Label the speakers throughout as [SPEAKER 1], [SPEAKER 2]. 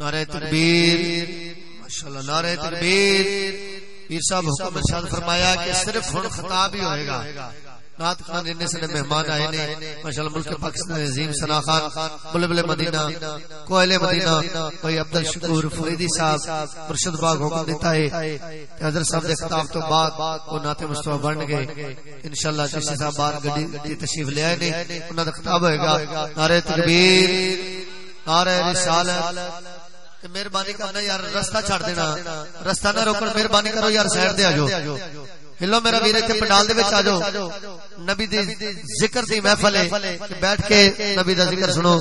[SPEAKER 1] نعرہ تکبیر ماشاءاللہ نعرہ تکبیر پیر صاحب حکم ارشاد فرمایا کہ صرف ہن خطاب ہی ہوئے گا۔ نعت خان اننے سے مہمان آئے نے۔ ماشاءاللہ ملک پاکستان عظیم ثنا خان بلبل مدینہ کوئل مدینہ کوئی عبد الشکور فریدی صاحب، مرشد باغ حکم دیتا ہے حضرت صاحب دے خطاب تو بعد وہ نعت مصطفی بن گئے۔ انشاءاللہ جس صاحب بار گڈی گڈی تشریف لے آئے نے، انہاں دا خطاب ہوئے گا۔ نعرہ تکبیر نعرہ رسالت مہربانی کرنا یار رستہ چھڑ دینا۔ رستہ نہ روکن مہربانی کرو یار سائڈ دے آجو۔ ہلو میرا ویر تے پنڈال دے وچ آجو۔ نبی دی ذکر دی محفل ہے بیٹھ کے نبی دا ذکر سنو۔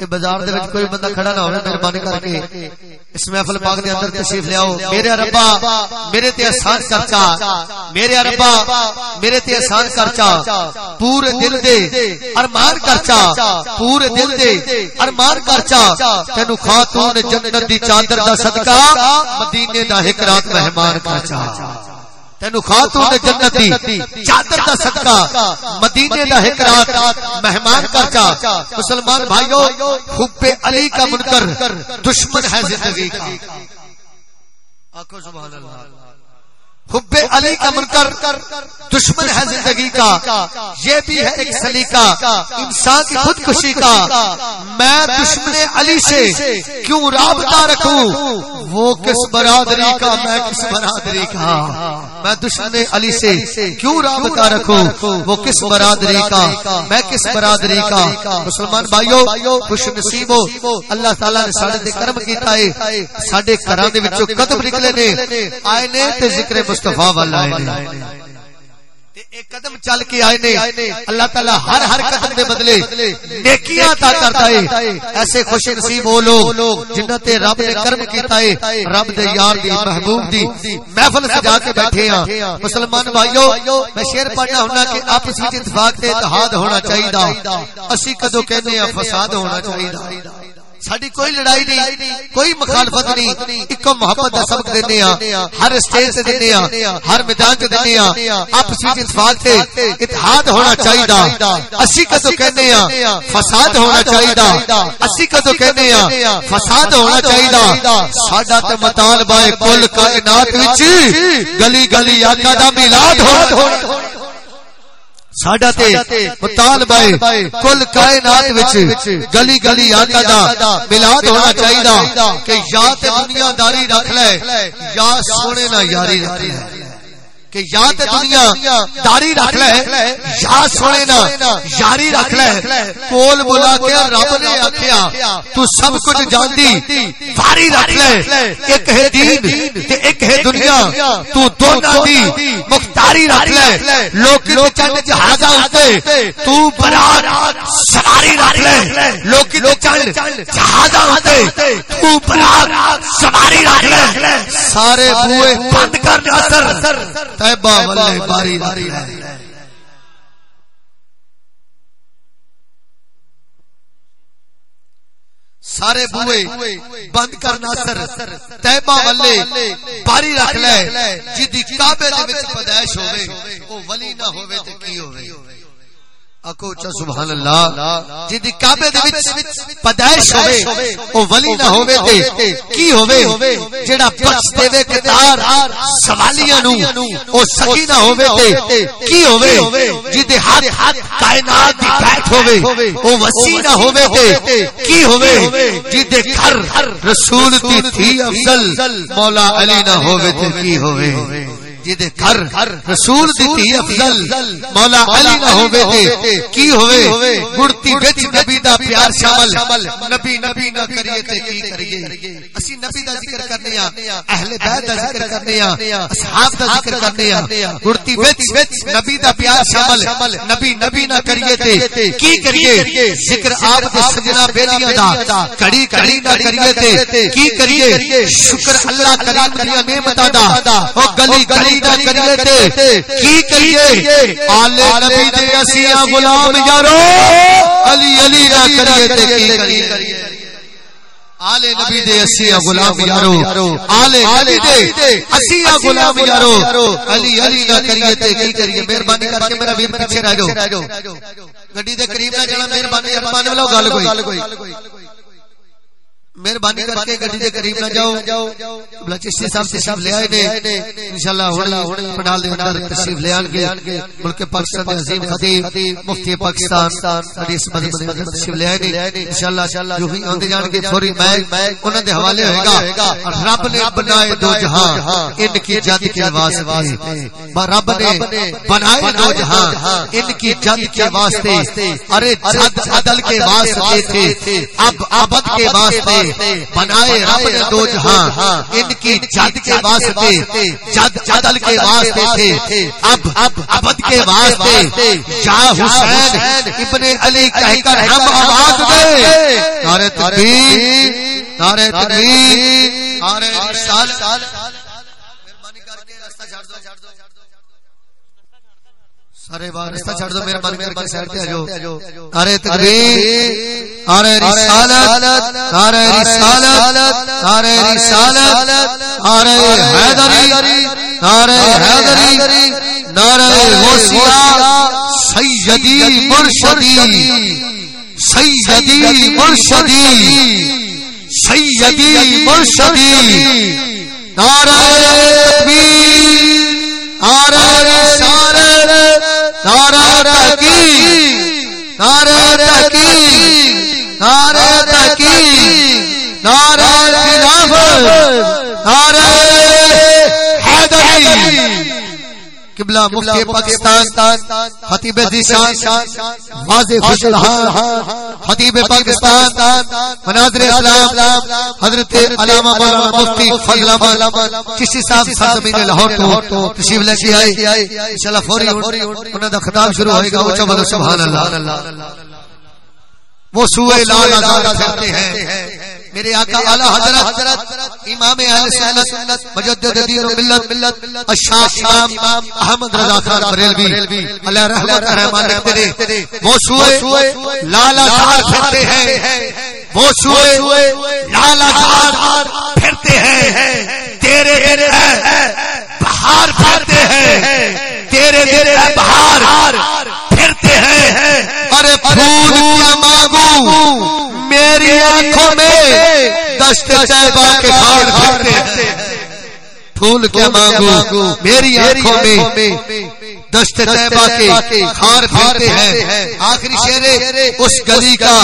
[SPEAKER 1] تے بازار دے وچ کوئی بندہ کھڑا نہ ہوے مہربانی کر کے۔ اس محفل پاک دے اندر تشریف لے آؤ۔ میرے ربا، میرے تے احسان کر چا۔ میرے ربا، میرے تے احسان کر چا۔ پورے دل دے ارمان کر چا۔ پورے دل دے ارمان کر چا۔ تینو خاتون جنت دی چادر دا صدقہ، مدینے دا ایک رات مہمان کر چا۔ تینو خاتون جنت دی چادر دا صدقہ مدینے دا ایک رات مہمان کر چا مسلمان بھائیو حب علی کا منکر دشمن ہے زندگی کا۔ آکھو سبحان اللہ۔ حب علی کا منکر دشمن ہے زندگی کا۔ یہ بھی ہے ایک سلیقہ۔ انسان کی خودکشی کا۔ میں دشمن علی سے کیوں رابطہ رکھوں؟ وہ کس برادری کا؟ میں کس برادری کا؟ میں دشمن علی سے کیوں رابطہ رکھوں؟ وہ کس برادری کا؟ میں کس برادری کا؟ مسلمان بھائیو، خوش نصیب ہو۔ اللہ تعالی نے ساڈے تے کرم کیتا ہے۔ ساڈے گھراں دے وچوں قدم نکلے نے۔ آئے نے تے ذکر مصطفی والا ہے ایک قدم چل کے آئے نے، اللہ تعالی ہر ہر قدم دے بدلے، نیکیاں عطا کرتا ہے۔ ایسے خوش نصیب ہو لوگ جنہاں تے رب نے کرم کیتا ہے، رب دے یار دی، محبوب دی۔ محفل سجا کے بیٹھے ہاں۔ مسلمان بھائیو، میں شعر پڑھنا ہونا کہ آپس وچ اتفاق تے اتحاد ہونا چاہیے اسی کدو کہنے ہیں فساد ہونا چاہیے ساری کوئی لڑائی نہیں، کوئی مخالفت نہیں ایک محبت کا سبق دینے ہاں ہر اسٹیج سے دینے ہاں ہر میدان سے دینے ہاں آپس میں اتفاق سے اتحاد ہونا چاہیے اسی کا تو کہنے ہاں فساد ہونا چاہیے اسی کا تو کہنے ہاں فساد ہونا چاہیے ساڈا تے مطالبہ ہے کل کائنات وچ گلی گلی آقا دا میلاد ہونا ساڈا تے مطالبہ ہے کل کائنات وچ گلی گلی آقا دا میلاد ہونا چاہیے کہ یا تے دنیا داری رکھ لے یا سونے نہ یاری رکھ لے کہ یا تے دنیا داری رکھ لے یا سونے نا یاری رکھ لے کول بلا کے رب نے آکھیا تو سب کچھ جاندی واری رکھ لے ایک ہے دین تے ایک ہے دنیا تو دونوں دی مختاری رکھ لے لوک تے چند جہازاں تو برات سواری رکھ لے لوک تے چند جہازاں تو برات سواری رکھ لے سارے بوئے بند کر طیبہ والے باری باری سارے بوئے بند کرنا سر تیبہ والے باری رکھ لے، جدی کعبے دے وچ پیدائش ہوے او ولی نہ ہوے تے کی ہوے اکو چا سبحان اللہ جدی کعبے دے وچ پیدائش ہوے او ولی نہ ہوے تے کی ہوے جیڑا بخش دے وے سوالیاں نو او سکی نہ ہوے تے کی ہوے جدی ہاتھ کائنات دی بیٹھ ہوے او وسیع نہ ہوے تے کی ہوے جدی گھر رسول دی تھی افضل مولا علی نہ ہوے تے کی ہوے جدے گھر رسول دیتی افضل مولا علی نہ ہوے تے کی ہوے گڑتی وچ نبی دا پیار شامل۔ نبی نبی نہ کریے تے کی کریے۔ اسی نبی دا ذکر کرنے اہل بیت دا ذکر کرنے اصحاب دا ذکر کرنے گڑتی وچ نبی دا پیار شامل۔ نبی نبی نہ کریے تے۔ کی کریے؟ ذکر آپ دے سجنا بیلیاں دا۔ کڑی کڑی نہ کریے تے۔ کی کریے؟ شکر اللہ کریم دی نعمتاں دا۔ او گلی گلی دا کریے تے۔ کی کریے؟ آل نبی دے اسیاں غلام یارو۔ علی علی نہ کریے تے۔ کی کریے؟ آل نبی دے اسیاں غلام یارو۔ آل علی دے غلام یارو۔ علی علی نہ کریے تے کی کریے مہربانی کر کے میرا ویر پیچھے رہ جاؤ۔ گڈی دے قریب نہ جانا مہربانی فرمانے والا گل کوئی۔ مہربانی کر کے گڈی دے قریب نہ جاؤ۔ بلا چشتی صاحب تشریف لے آئے نے۔ انشاءاللہ ہن پنڈال دے اندر تشریف لے آن گے۔ ملک پاکستان دے عظیم خطیب مفتی پاکستان ساڈی اس مدد میں تشریف لے آئے نے۔ انشاءاللہ جو ہی اوندے جان گے فوری میں، انہاں دے حوالے ہوئے گا۔ رب نے بنائے دو جہاں، ان کی جد کے واسطے۔ رب نے بنائے دو جہاں، ان کی جد کے واسطے۔ ارے جد عدل کے واسطے تھے، اب ابد کے واسطے۔ بنائے رب نے دو جہاں، ان کی جد کے واسطے، جد عدل کے واسطے تھے، اب اب ابد کے واسطے، جا حسین ابن علی کہہ کر ہم آواز دے نعرہ تکبیر نعرہ تکبیر، نعرہ رسالت مہربانی کر کے راستہ چھوڑ دو۔ سارے بار رستہ چھڑ دو مہربانی کر کے سائڈ پہ آجو ارے تکبیر ارے رسالت ارے رسالت ارے رسالت ارے حیدری ارے حیدری نعرہ غوثیہ سیدی مرشدی سیدی مرشدی سیدی مرشدی نعرہ تکبیر نعرہ رسالت نعرہ تحقیق نعرہ تحقیق نعرہ تحقیق نعرہ خلافت نعرہ حیدری قبلہ مفتی پاکستان خطیب ذیشان واضح خوش خطیب پاکستان مناظر اسلام حضرت علامہ مولانا مفتی فضل احمد چشتی صاحب سرزمین لاہور تو تشریف لے کے آئے۔ انشاءاللہ فوری انہاں دا خطاب شروع ہوئے گا اونچا بولو سبحان اللہ۔ وہ سوئے لال آزاد پھرتے ہیں۔ میرے آقا اعلی حضرت امام اہل سنت مجدد دین و ملت الشاہ امام احمد رضا خان بریلوی۔ علیہ رحمت رحمان نے وہ سوئے لالا دار پھرتے ہیں۔ وہ سوئے لالا دار پھرتے ہیں۔ تیرے بہار پھرتے ہیں۔ تیرے تیرے بہار۔ پھرتے ہیں ارے پھول کیا مانگو میری آنکھوں میں دشت طیبہ کے ہیں۔ پھول کیا مانگو میری آنکھوں میں دشت طیبہ کے خار پھرتے ہیں۔ آخری شعر اس گلی کا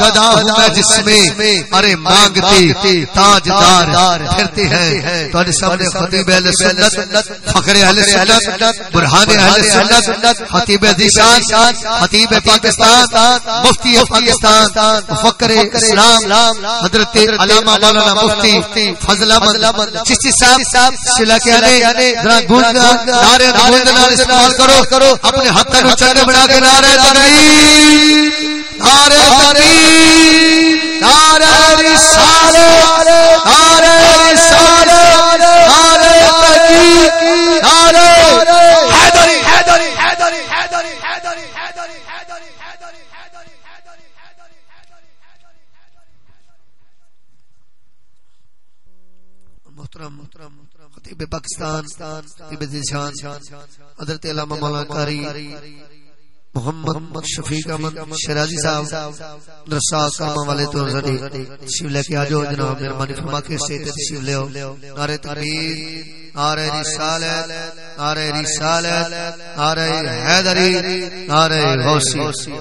[SPEAKER 1] گدا ہوں میں جس میں ارے مانگتے تاجدار پھرتے ہیں۔ تو سامنے خطیب اہل سنت فخر اہل سنت برہان اہل سنت خطیب ذیشان خطیب پاکستان مفتی پاکستان مفکر اسلام حضرت علامہ مولانا مفتی فضل احمد چشتی صاحب سلا کے آنے ذرا گونجنا نعرے گونجنا استعمال کرو کرو اپنے ہاتھ کو بنا کے نعرے تکبیر نعرے تکبیر نعرے رسالت نعرے رسالت نعرے تکبیر نعرے حیدری حیدری حیدری حیدری حیدری حیدری حیدری حیدری محترم محترم خطیب پاکستان خطیب ذیشان حضرت علامہ مولانا قاری، محمد شفیق احمد شرازی صاحب درسا کامہ والے تو زدی۔ تشریف لے کے آجو جناب، مہربانی فرما کے سے تشریف لے نعرہ تکبیر، نعرہ رسالت نعرہ رسالت، نعرہ حیدری، نعرہ غوثی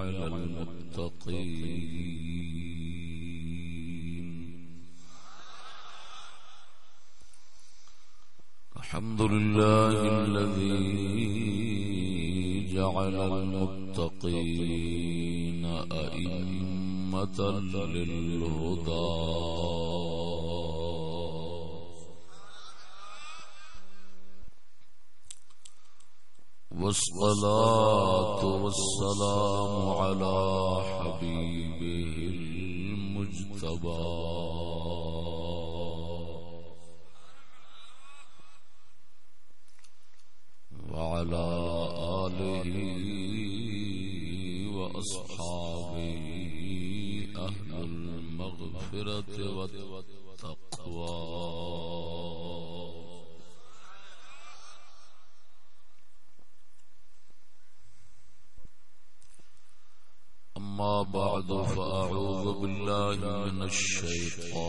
[SPEAKER 2] جعل المتقين. الحمد لله الذي جعل المتقين أئمة للهدى. المجتبى الشيطان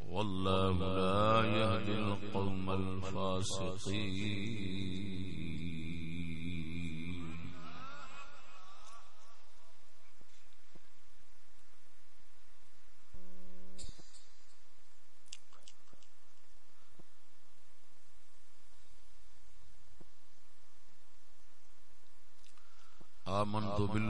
[SPEAKER 2] والله لا يهدي القوم الفاسقين. آمنت بالله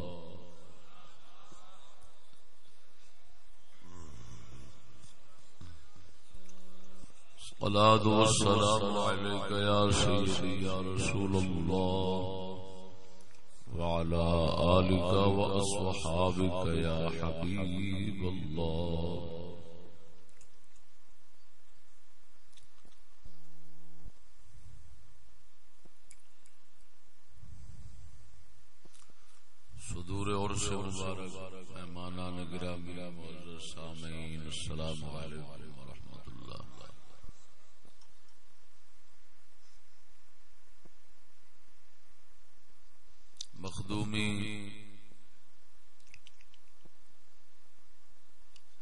[SPEAKER 2] الصلاة والسلام عليك يا سيدي يا رسول الله. وعلى آلك وأصحابك يا حبيب الله. صدور عرص مبارک، مہمانان گرامی معزز سامعین، السلام علیکم ورحمۃ اللہ مخدومی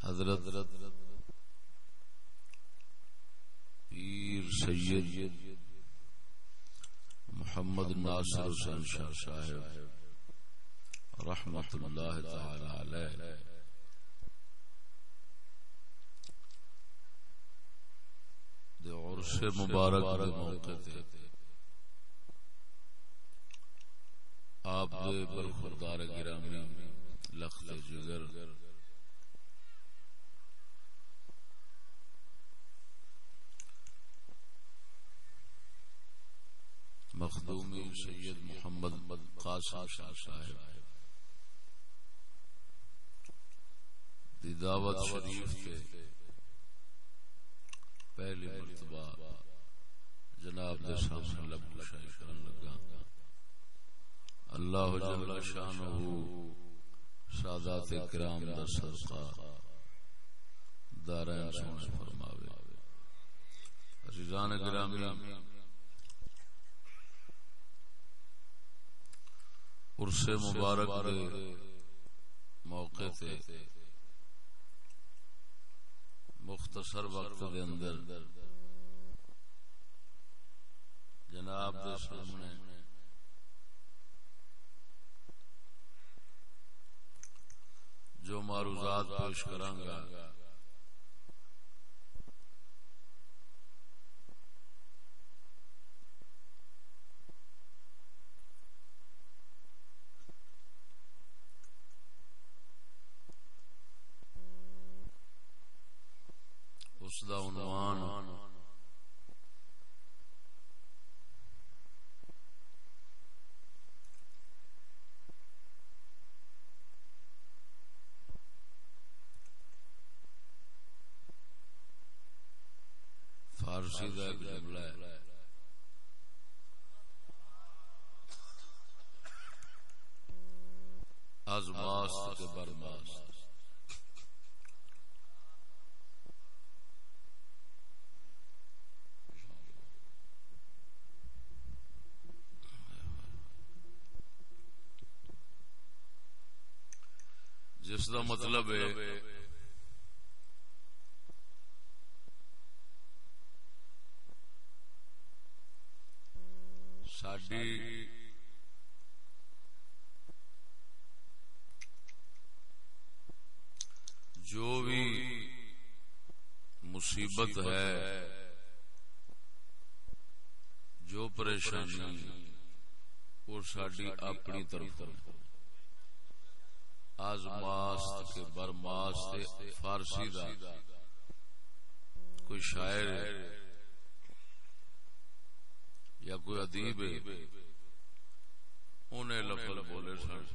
[SPEAKER 2] حضرت پیر سید محمد ناصر حسین شاہ صاحب، رحمت اللہ تعالی علیہ۔ دے عرص مبارک دے موقع تے۔ آپ دے برخوردار گرامی، لخت جگر۔ مخدومی سید محمد قاسم شاہ صاحب۔ دی دعوت شریف کے پہلی مرتبہ جناب دے سامنے لب شاہی کرن لگا۔ اللہ جل شانہ سادات کرام دا صدقہ دارین سونے فرماوے۔ عزیزان گرامی، عرص مبارک دے موقع تے مختصر وقت دے اندر جناب دے سامنے جو معروضات پیش کرانگا اس دا عنوان فارسی دا ایک جملہ ہے۔ ازماست کے برماست جس کا مطلب ہے ساڈی جو بھی مصیبت ہے۔ جو پریشانی وہ ساری اپنی طرف آزماست کے برماست فارسی دا کوئی شاعر ہے یا کوئی ادیب ہے انہیں لفظ بولے سن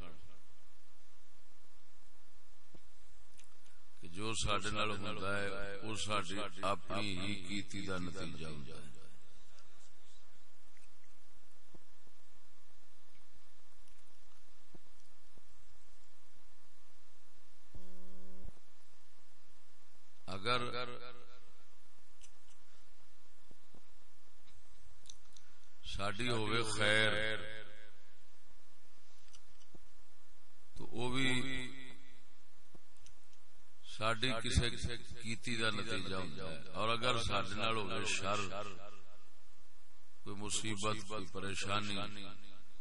[SPEAKER 2] کہ جو سڈے ہوندا ہے اپنی ہی کیتی دا نتیجہ ہوندا ہے اگر ساڈی ہوئے خیر تو وہ بھی ساڈی کسی کیتی دا نتیجہ ہوتا ہے۔ اور اگر سڈے نال ہوئے شر، کوئی مصیبت، کوئی پریشانی،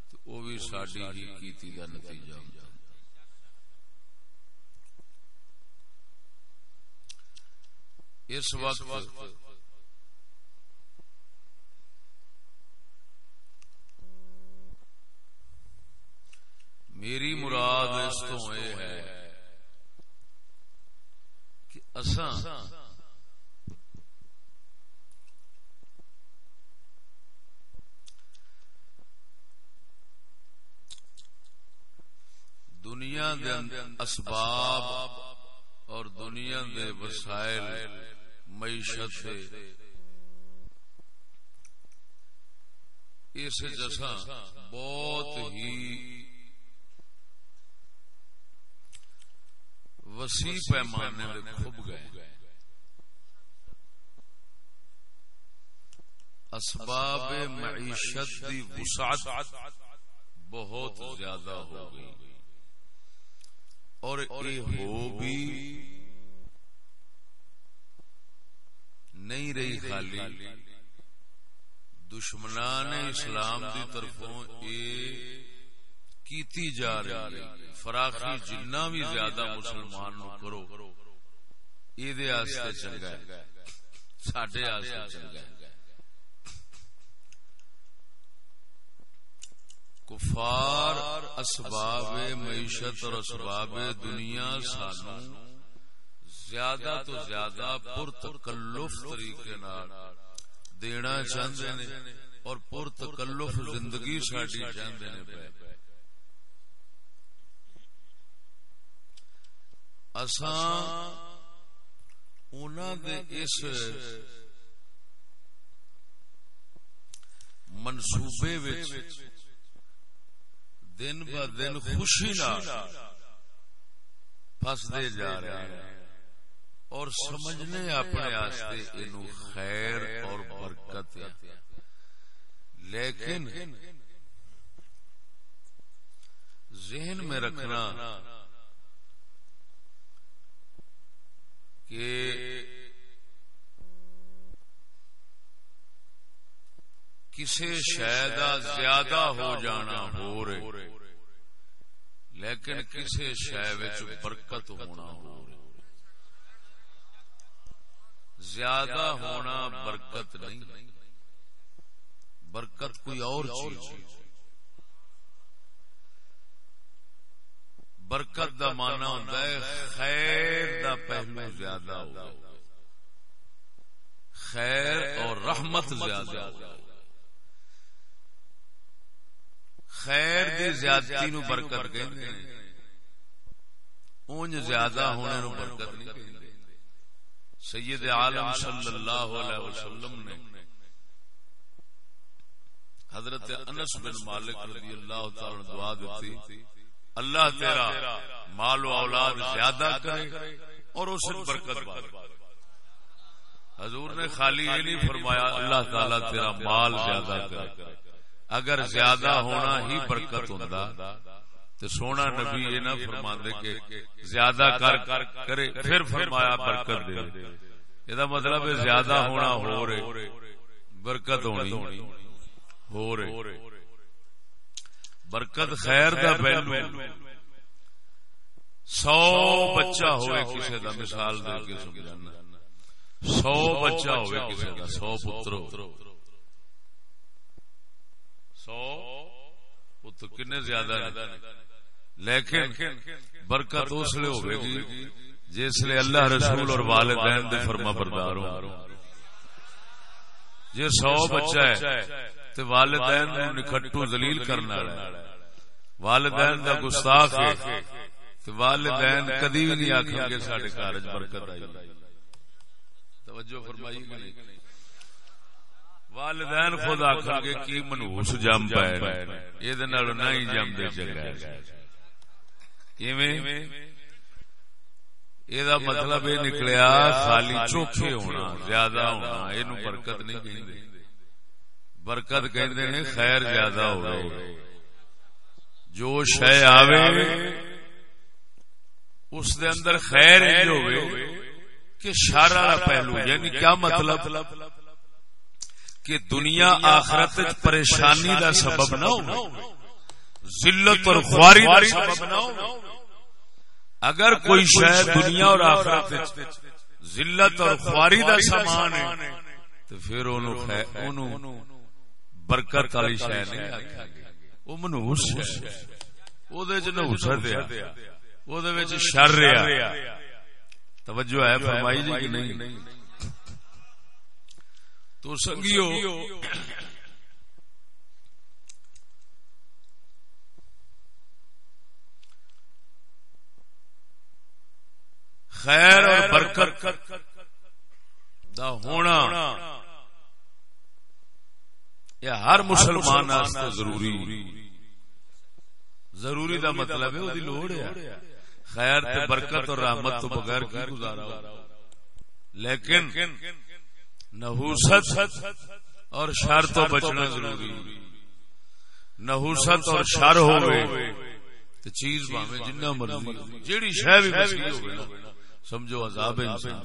[SPEAKER 2] تو وہ بھی ساڈی ہی کیتی دا نتیجہ ہوتا ہے۔ اس وقت میری مراد اس تو یہ ہے کہ اساں دنیا دے اسباب اور دنیا دے وسائل معیشت اس جسا بہت ہی وسیع پیمانے میں کھب گئے۔ اسباب معیشت دی وسعت بہت زیادہ ہو گئی۔ اور یہ ہو بھی نہیں رہی خالی۔ دشمنان اسلام دی طرفوں یہ کیتی جا رہی ہے۔ فراخی جنہ بھی زیادہ مسلمان نو کرو۔ یہ دے آستے چنگا ہے۔ ساڑھے آستے چنگا ہے۔ کفار اسباب معیشت اور اسباب دنیا سانو زیادہ تو زیادہ پر تکلف طریقے دینا چاہتے ہیں اور پر تکلف زندگی ساڈی چاہتے ہیں پہ اساں دے اس منصوبے وچ دن ب دن خوشی پستے جا رہے ہیں۔ اور سمجھنے اپنے آستے انو خیر اور برکت لیکن ذہن میں رکھنا کہ کسی شہ زیادہ ہو جانا ہو رہے۔ لیکن کسی شہ برکت ہونا ہو زیادہ ہونا برکت نہیں۔ برکت کوئی اور چیز برکت دا مانا ہوتا ہے خیر دا پہلو زیادہ ہو۔ خیر اور رحمت زیادہ ہو۔ خیر دی زیادتی نو برکت کہندے اونج زیادہ ہونے نو برکت نہیں کہندے۔ سید عالم صلی اللہ علیہ وسلم نے حضرت انس بن مالک رضی اللہ تعالی دعا دیتی اللہ تیرا مال و اولاد زیادہ کرے اور اسے برکت بات حضور نے خالی یہ نہیں فرمایا اللہ تعالی تیرا مال زیادہ کرے۔ اگر زیادہ ہونا ہی برکت ہوں تو سونا نبی یہ نہ فرما دے کہ زیادہ کر کرے پھر فرمایا برکت دے یہ مطلب ہے زیادہ ہونا ہو رہے برکت ہونی ہو رہے۔ برکت خیر دا پہلو سو بچہ ہوئے کسی دا مثال دے کے سمجھانا۔ سو بچہ ہوئے کسی دا سو پتر سو پتر کنے زیادہ لیکن برکت اس لیے ہوئے جی، گی جس لیے اللہ رسول اور والدین دے فرما بردار ہو جی سو بچہ ہے تو والدین نے نکھٹو دلیل کرنا والدین دا گستاخ ہے تو والدین کدی بھی نہیں آخر گے سارے کارج برکت آئی۔ توجہ فرمائی کہ نہیں؟ والدین خود آخر گے کی منوس جم پائے یہ نہیں جم دے چلے مطلب یہ نکلیا خالی چوکھے ہونا زیادہ ہونا یہ برکت نہیں کہ برکت کہ خیر زیادہ ہو جو شہ آوے اس دے اندر خیر ہوئے کہ شارا پہلو یعنی کیا مطلب؟ کہ دنیا آخرت پریشانی دا سبب نہ ہو ذلت اور خواری دا سبب نہ ہو اگر کوئی شاید دنیا اور آخرت ذلت اور خواری دا سامان ہے، تو پھر انہوں برکت والی شاید نہیں آکھا وہ منوس ہے۔ وہ دے جنہ حسر دیا۔ وہ دے وچ شر رہا توجہ ہے، فرمائی جی کہ نہیں؟ تو سنگیو۔ خیر اور برکت دا ہونا یہ ہر مسلمان ضروری۔ ضروری دا مطلب ہے لوڑ ہے۔ خیر تے برکت اور رحمت تو بغیر کی گزارا لیکن نحوست اور شر تو بچنا ضروری۔ نحوست اور شر ہوئے تو چیز باوے جنہ مرضی جیڑی شہ بھی مسیح ہوئے سمجھو عذاب انسان۔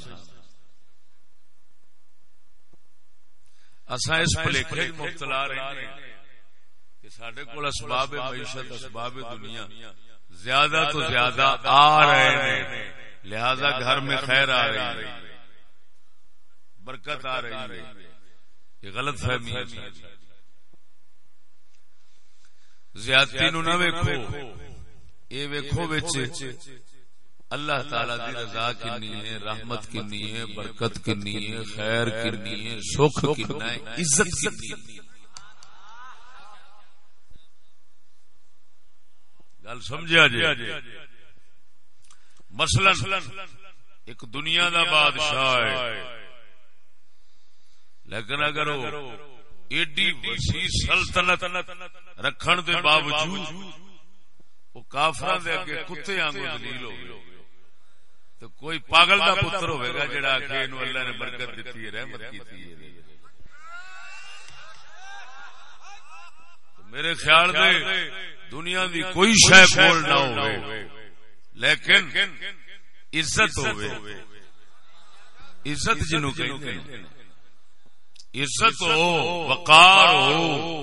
[SPEAKER 2] اسا اس پلیکھے مبتلا رہے ہیں کہ ساڈے کول اسباب معیشت، اسباب دنیا زیادہ تو زیادہ آ رہے ہیں، لہذا گھر میں خیر آ رہی ہے۔ برکت آ رہی ہے۔ یہ غلط فہمی ہے۔ زیادتی نو نہ ویکھو۔ اے ویکھو وچ اللہ تعالی دی رضا کنی ہے رحمت کنی ہے برکت کنی ہے خیر کنی ہے سکھ کنا ہے عزت کنی ہے۔ گل سمجھا جی مثلا ایک دنیا دا بادشاہ ہے۔ لیکن اگر وہ ایڈی وسیع سلطنت رکھن دے باوجود وہ کافر دے اگے کتے آنگو دلیل ہو گئے تو کوئی پاگل دا پتر ہوئے گا جڑا آخے انو اللہ نے برکت دیتی ہے رحمت کیتی ہے میرے خیال دے دنیا دی کوئی شے کول نہ ہوئے لیکن عزت ہوئے عزت جنوں کہتے ہیں عزت ہو وقار ہو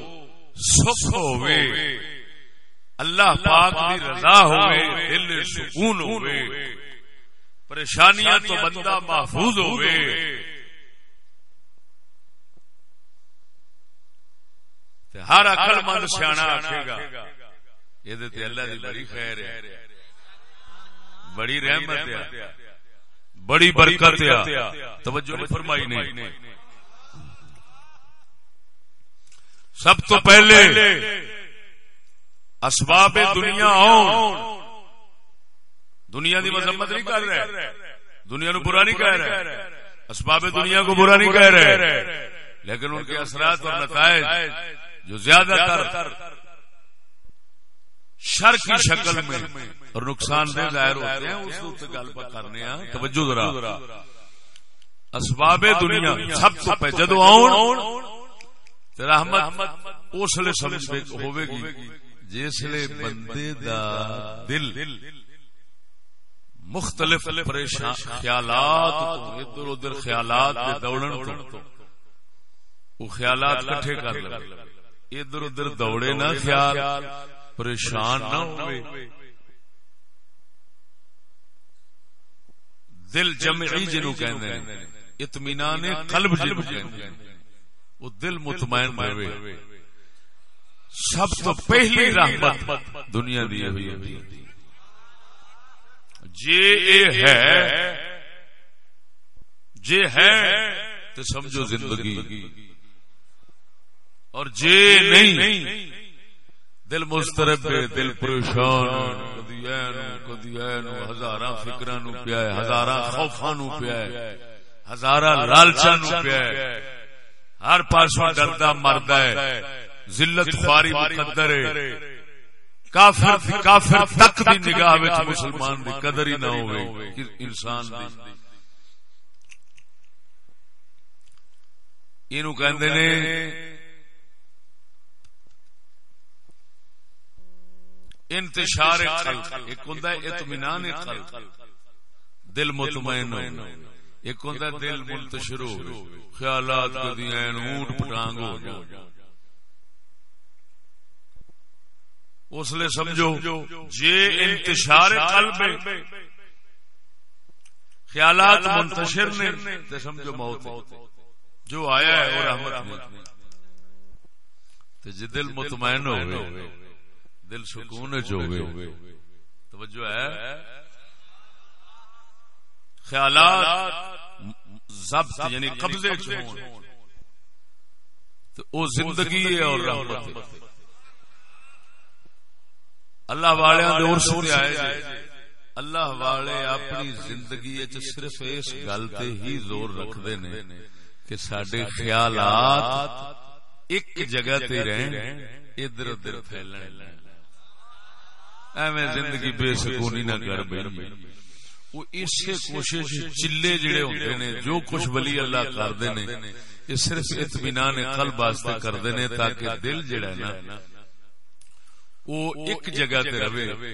[SPEAKER 2] سکھ ہوئے۔ اللہ پاک دی رضا ہوئے دل سکون ہوئے۔ پریشانیاں تو بندہ محفوظ ہوئے۔ تے ہر عقل مند سیاح آخے گا۔ یہ اللہ دی بڑی خیر ہے۔ بڑی رحمت ہے۔ بڑی برکت ہے۔ توجہ فرمائی نہیں سب تو پہلے اسباب دنیا آن دنیا دی مذمت نہیں کر رہے۔ دنیا نو برا نہیں کہہ رہے۔ اسباب دنیا کو برا نہیں کہہ رہے۔ لیکن ان کے اثرات اور نتائج جو زیادہ تر شر کی شکل میں اور نقصان دہ ظاہر ہوتے ہیں اس گل پر کرنے ہیں۔ توجہ ذرا۔ اسباب دنیا سب تو پہ جدو آن رحمت اس لیے سمجھ ہوے گی۔ جس لیے بندے دا دل۔ مختلف پریشان خیالات ادھر ادھر خیالات دوڑن تو۔ وہ خیالات کٹھے کر لے ادھر ادھر دوڑے نہ خیال۔ پریشان نہ ہوئے۔ دل جمعی جنو کہندے ہیں اطمینان قلب جنو کہندے ہیں وہ دل مطمئن ہوئے سب تو پہلی رحمت دنیا دی ہوئی جے اے ہے جے ہے تو سمجھو زندگی۔ اور جے نہیں دل مسترب دل پریشان کدی کدی ہزاراں فکراں نو پیا ہے ہزاراں خوفاں نو پیا ہے ہزاراں لالچاں نو پیا ہے۔ ہر پاسوں ڈردا مردا ہے ذلت خواری مقدر ہے۔ کافر کافر تک دی نگاہ وچ مسلمان دی قدر ہی نہ ہوے انسان دی۔ اینو کہندے نے انتشار قلب ایک ہوندا ہے اطمینان قلب دل مطمئن ہو۔ ایک ہوندا ہے دل منتشر ہو خیالات کدی این اونٹ پٹانگ ہو جائے۔ اس لیے سمجھو جے انتشار قلب خیالات منتشر نے۔ تے سمجھو موت جو آیا ہے وہ رحمت نہیں تے جے دل مطمئن ہوئے دل سکون چوگے توجہ ہے۔ خیالات ضبط یعنی قبضے تو او زندگی ہے اور رحمت ہے۔ اللہ والے عرس تے آئے اللہ والے اپنی زندگی صرف اس گل تے ہی زور رکھتے نے کہ سڈے خیالات ایک جگہ تے رہن، ادھر ادھر پھیلنے ایویں زندگی بے سکونی نہ کر بھائی وہ اسے کوشش چلے جڑے ہوتے نے جو کچھ ولی اللہ کرتے نے یہ صرف اطمینان قلب واسطے کرتے نے تاکہ دل جڑا ہے نا وہ ایک جگہ تے رہے۔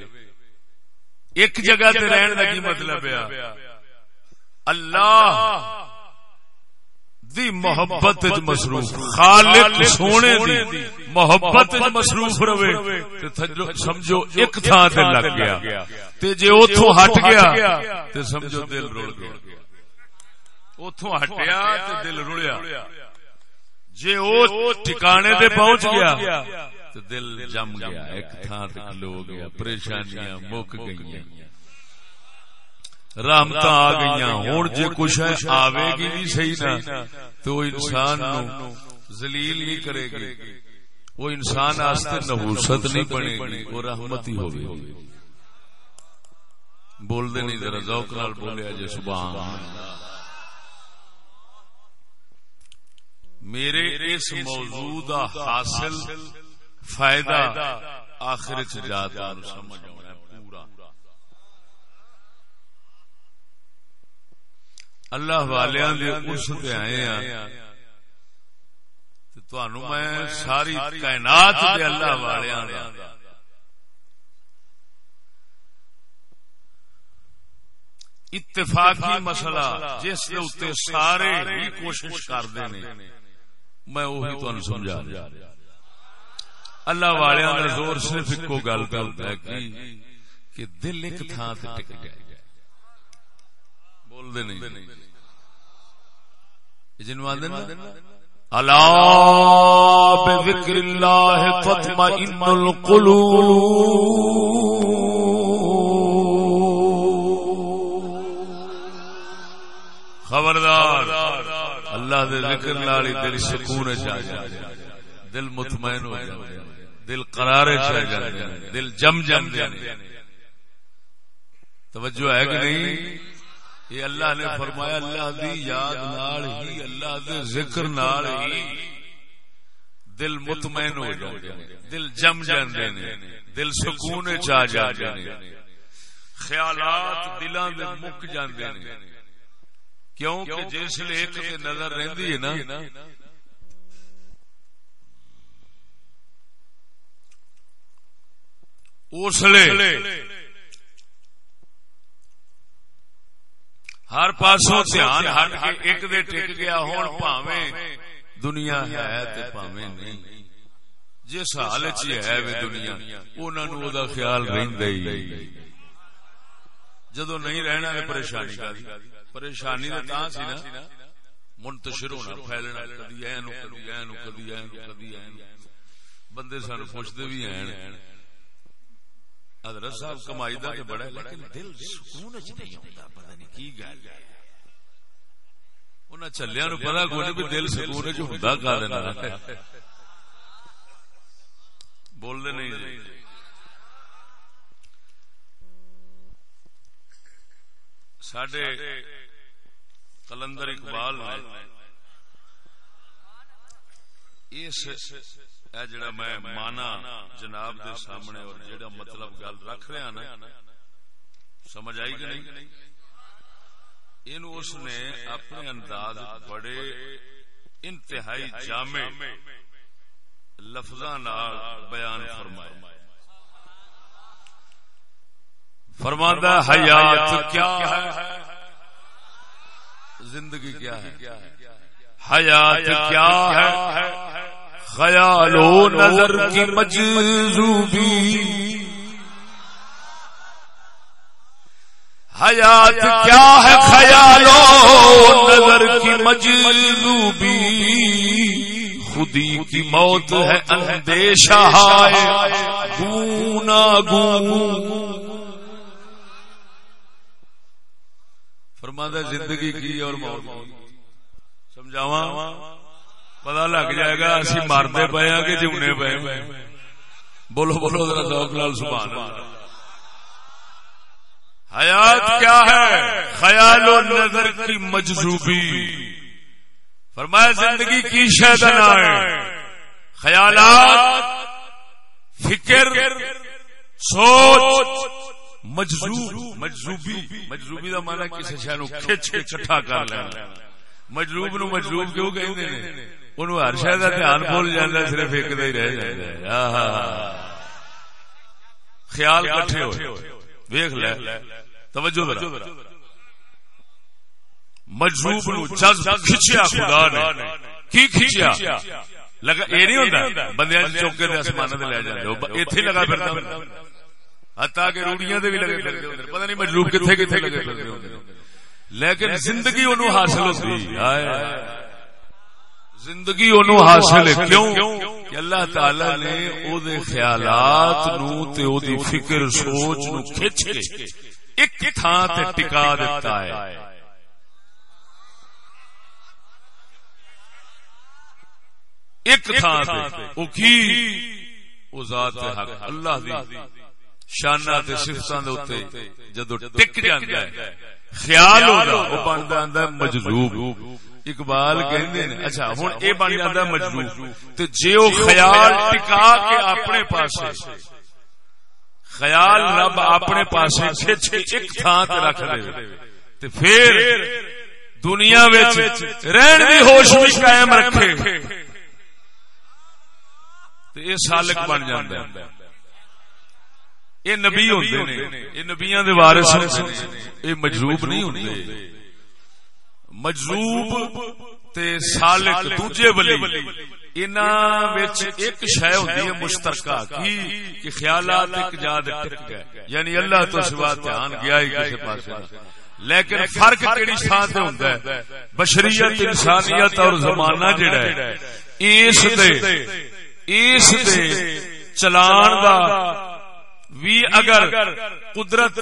[SPEAKER 2] ایک جگہ تے رہن کا کی مطلب ہے؟ اللہ۔ دی محبت مصروف خالق سونے دی محبت مصروف رہے۔ سمجھو ایک تھان تے لگ گیا۔ تے جے اوتھوں ہٹ گیا تے سمجھو دل رڑ گیا۔ اوتھوں ہٹیا تے دل رڑیا۔ جے او ٹھکانے تے پہنچ گیا تے دل جم گیا ایک تھان تے کھلو گیا پریشانیاں مک گئیاں۔ رحمت آ گئی ہوں جی کچھ آئے گی بھی صحیح نہ تو انسان نو زلیل نہیں کرے گی۔ وہ انسان آستے نبوست نہیں بنے گی وہ رحمت ہی ہوگی بول دے نہیں ذرا ذوق نال بولیا جی سبحان میرے اس موضوع دا حاصل فائدہ آخر چ جاتا سمجھ اللہ والیاں دے اس تے آئے ہیں تانوں میں ساری کائنات دے اللہ والیاں دا۔ اتفاقی مسئلہ جس دے اوتے سارے ہی کوشش کردے نے۔ میں وہی تمہیں سمجھا رہا اللہ والوں کا زور صرف ایک گل کرتا ہے کہ کہ دل ایک تھان سے ٹک جائے۔ بول دے نہیں۔ جنو آدھے نا۔ الا بذکر اللہ تطمئن القلوب۔ خبردار۔ اللہ دے ذکر نال دل سکون چ آ جائے۔ دل مطمئن ہو جائے۔ دل قرار چ آ جائے۔ دل جم جم جائے توجہ ہے کہ نہیں؟ یہ اللہ نے فرمایا، اللہ دی یاد نال ہی، اللہ دے ذکر نال ہی دل مطمئن ہو جاتے ہیں دل جم جاندے نے، دل سکون چ آ جاتے نے۔ خیالات دلاں دے مک جاندے نے۔ کیوں کہ جس لے ایک تے نظر رہندی ہے نا، اس لیے ہر پاسوں دھیان ہٹ کے ایک دے ٹک گیا ہوں پاویں۔ دنیا ہے تے پاویں نہیں۔ جس حال چ ہے وے دنیا انہاں نو دا خیال رہندا ہی جدو نہیں۔ رہنا تے پریشانی کا پریشانی تے تاں سی نا۔ منتشر ہونا پھیلنا کدی اے نو کدی اے نو کدی اے نو کدی اے نو بندے سانو پوچھدے بھی ہیں۔ حضرت صاحب کمائی دا تے بڑا لیکن دل سکون وچ نہیں ہوندا پتہ نہیں کی گل ہے۔ انہاں چلیاں نو پتہ کوئی بھی دل سکون وچ ہوندا کا دینا بول دے نہیں جی۔ ساڈے کلندر اقبال نے اس اے جڑا میں مانا جناب دے سامنے اور جڑا مطلب گل رکھ رہا نا سمجھ آئی کہ نہیں؟ ان اس نے اپنے انداز بڑے انتہائی جامع لفظاں بیان فرمایا فرماندہ حیات کیا ہے؟ زندگی کیا ہے؟ حیات کیا ہے؟ خیال و نظر کی مجذوبی۔ حیات کیا ہے خیال و نظر کی مجذوبی۔ خودی کی موت ہے اندیشہ گونا گو فرماندہ زندگی کی اور موت۔ سمجھاواں؟ پتا لگ جائے گا، اسی مارتے پے ہاں کہ جمنے پے ہاں؟ بولو بولو ذرا ذوق لال سبحان حیات کیا ہے؟ خیال و نظر کی مجذوبی۔ فرمایا، زندگی کی شیطان ہے خیالات، فکر، سوچ، مجذوب۔ مجذوبی مجذوبی دا معنی کسی شے نو کھچ کے اکٹھا کر لینا۔ مجلوب نو مجلوب کیوں کہندے نے؟ اونوں ہر شے دا دھیان بھول جاندا صرف ایک ہی رہ خیال ہوئے دیکھ لے توجہ نو کھچیا خدا نے کی کھچیا لگا اے نہیں ہوندا بندیاں چوکے تے لے جاندے ایتھے لگا پھردا کہ روڑیاں دے بھی لگے پھردے ہوندے پتہ نہیں مجلوب کتھے کتھے لگے پھردے ہوندے لیکن زندگی انہوں حاصل ہوتی زندگی انہوں حاصل ہے کیوں؟ کہ اللہ تعالی نے او دے خیالات نو تے او دی فکر سوچ نو کھچ کے ایک تھان تے ٹکا دیتا ہے۔ ایک تھان تے او کی؟ او ذات حق۔ اللہ دی شانہ تے صفتاں دے اوتے جدو ٹک جاندا ہے خیال ہوگا وہ بنتا آتا مجلوب اقبال کہندے نے اچھا ہن اے بن جاندا مجلوب تے جے او خیال ٹکا کے اپنے پاسے۔ خیال رب اپنے پاسے کھچ کے ایک تھان تے رکھ دے۔ تے پھر دنیا وچ رہن دی ہوش بھی قائم رکھے۔ تے اے سالک بن جاندا ہے یہ نبی ہوتے نے۔ یہ نبیاں دے وارث یہ مجروب نہیں ہوتے مجروب تے سالک دوجے ولی انہاں وچ ایک شے ہوندی ہے مشترکہ کی کہ خیالات ایک جا دے ٹک گئے یعنی اللہ تو سوا دھیان گیا ہی کسے پاسے نہ لیکن فرق کیڑی تھان تے ہوندا ہے بشریت انسانیت اور زمانہ جڑا ہے اس دے اس دے چلان دا وی اگر قدرت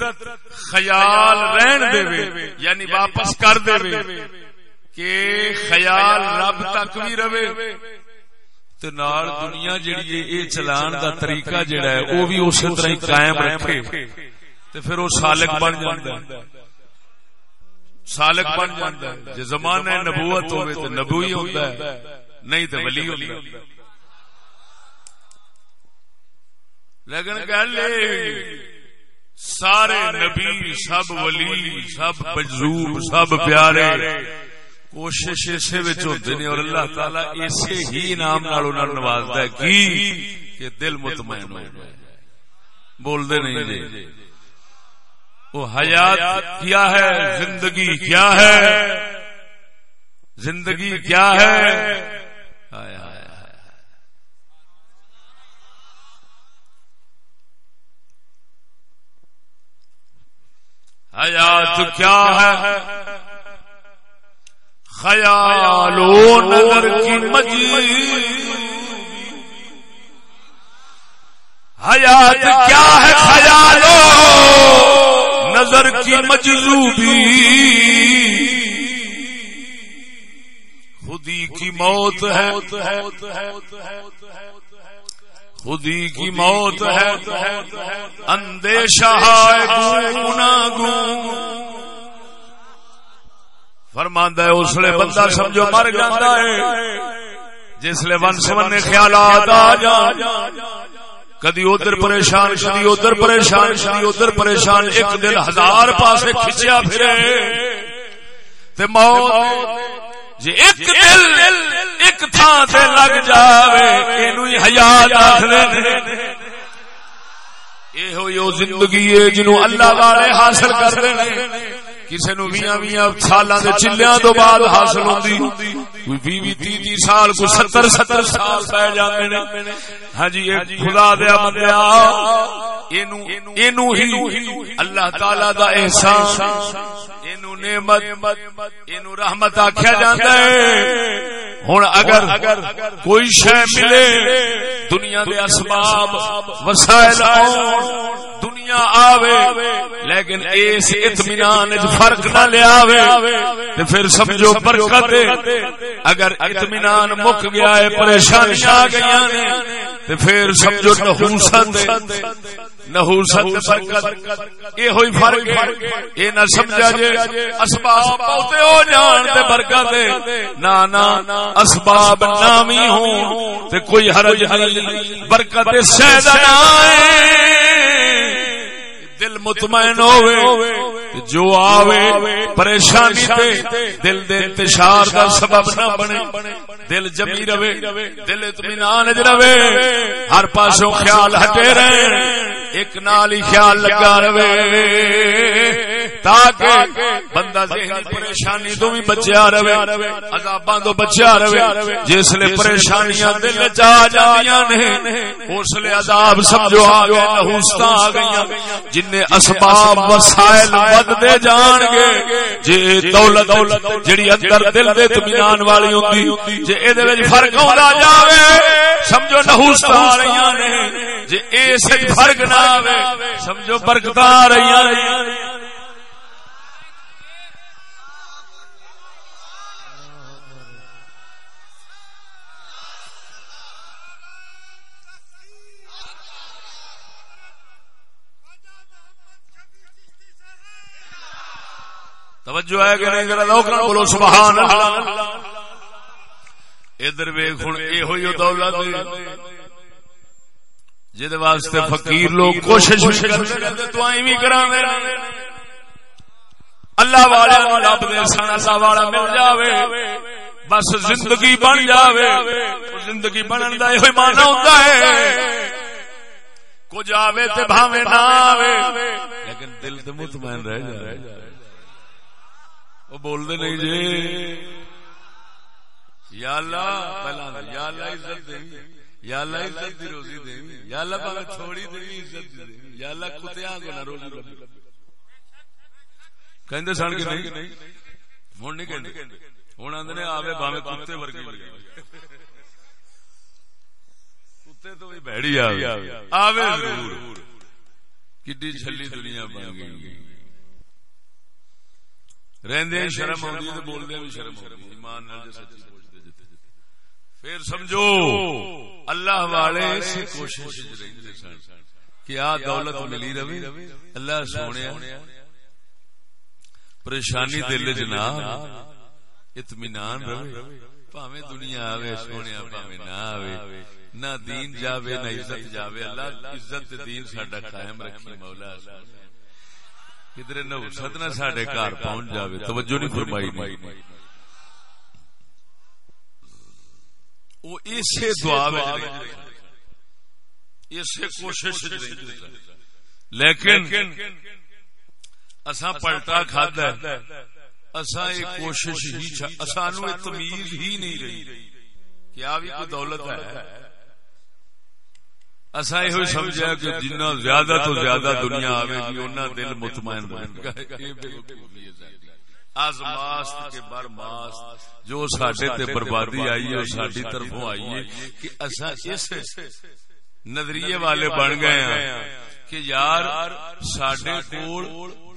[SPEAKER 2] خیال رہن دے یعنی واپس کر دے کہ خیال رب تک بھی رہے، تے نال دنیا جڑی اے چلان دا طریقہ جڑا ہے، او بھی اسی طرح قائم رکھے۔ تے پھر او سالک بن جاندا ہے۔ سالک بن جاندا ہے۔ جے زمانہ نبوت ہوے تے نبوی ہوندا ہے، نہیں تے ولی ہوندا ہے۔ لیکن گل سارے نبی سب ولی سب مجذوب سب پیارے۔ کوشش اسے ہوتے نے اور اللہ تعالی اسے ہی نام نوازتا ہے۔ کی؟ کہ دل مطمئن ہو جائے۔ بول دے نہیں جی۔ وہ حیات کیا ہے؟ زندگی کیا ہے؟ زندگی کیا ہے آیا حیات کیا ہے؟ خیال و نظر کی مجید۔ حیات کیا ہے؟ خیال و نظر کی مجلوبی خودی کی موت ہے۔ خودی کی موت ہے اندیشہ فرماندہ ہے اس لیے بندہ سمجھو مر جاتا ہے۔ جس لیے ون سمن خیالات آ جان کدی ادھر پریشان کدی ادھر پریشان کدی ادھر پریشان۔ ایک دن ہزار پاسے کھچیا پھرے۔ تے موت جی ایک دل ایک تھان سے لگ جاوے اینو ہی حیات زندگی ہے جنہوں اللہ والے حاصل کر رہے کسی نو میاں میاں سالاں دے چلیاں تو بعد حاصل ہوندی۔ کوئی سال ستر ستر سال پہ جاندے نے۔ ہاں جی خدا دیا بندیا اینو اینو ہی اللہ تعالی دا احسان، اینو نعمت، اینو رحمت آکھیا جاندا ہے۔ ہوں اگر کوئی شہ ملے، دنیا دے اسباب، وسائل دنیا آوے، لیکن اس اطمینان فرق نہ لیا پھر سمجھو برکت اگر اطمینان مک گیا ہے پریشانی آ گئی پھر سمجھو نحوست نحوست یہ ہوئی فرق ہے۔ یہ نہ سمجھا جے اسباب بہتے ہو جان تے برکت نہ نہ، اسباب نامی ہوں تے کوئی حرج نہیں۔ برکت سیدہ نہ دل مطمئن ہوئے جو آوے پریشانی تے، دل دے انتشار دا سبب نہ بنے۔ دل جمی رہے، دل اطمینان رہے۔ ہر پاسوں خیال ہٹے رہے۔ ایک نال ہی خیال لگا رہے۔ تاکہ بندہ ذہنی پریشانی تو بھی بچیا رہے عذاباں تو بچیا رہے جس لے پریشانیاں دل چا جاندیاں نے اس لے عذاب سمجھو آ گئے نحوستاں آ گئیاں جن اسباب وسائل بدتے جان گے جی دولت دولت جڑی اندر دل دے اطمینان والی ہوندی جے اے دے وچ فرق ہوندا جاوے سمجھو نحوست آ رہی نے جے اے سچ فرق نہ آوے سمجھو برکت آ رہی نے۔ توجہ ہے کہ نہیں ذرا لوکاں بولو، سبحان اللہ۔ ادھر ویکھ، ہن اے ہوئی دولت جے واسطے فقیر لوگ کوشش بھی کرتے تو ایں وی کراویں اللہ والے نو رب دے سن اللہ والا مل جاوے۔ بس زندگی بن جاوے۔ زندگی بنن دا ایہی معنی ہوندا ہے۔ کچھ آوے تے بھاوے نہ آوے۔ لیکن دل تے مطمئن رہ جائے وہ بول دے نہیں جی۔ یا اللہ، پہلا یا اللہ عزت دے۔ یا اللہ عزت دی روزی دے۔ یا اللہ پاوے تھوڑی دے، عزت دے۔ یا اللہ کتیاں کو نہ روزی دے۔ کہندے سن کہ نہیں؟ ہن نہیں کہندے۔ ہن آندے نے آوے بھاوے کتے ورگی کتے تو بھی بھڑی آوے۔ آوے ضرور کڈی چھلی دنیا بن گئی۔ رہندے شرم آندی تے بولدے بھی شرم ایمان نال جو سچی پوچھتے جتے پھر سمجھو اللہ والے اسی کوشش رہندے سن کہ آ دولت ملی روی اللہ سونے پریشانی دل جناب اطمینان رہے پاویں دنیا آوے سونے پاویں نہ آوے۔ نہ دین جاوے نہ عزت جاوے۔ اللہ عزت دین ساڈا قائم رکھی مولا کدھر نہ وسط نہ ساڈے گھر پہنچ جاوے، توجہ نہیں فرمائی نہیں وہ اسے دعا اسے کوشش لیکن اساں پلٹا کھادا اساں یہ کوشش ہی اسانو تمیز ہی نہیں رہی۔ کیا بھی کوئی دولت ہے؟ اسا یہ سمجھا کہ جنہ زیادہ تو زیادہ دنیا آئے گی انہیں دل مطمئن گا آزماست کے بر ماست جو ساڈے تے بربادی آئی ہے ساڈی طرفوں آئی ہے کہ اسا اس نظریے والے بن گئے ہیں۔ کہ یار ساڈے کول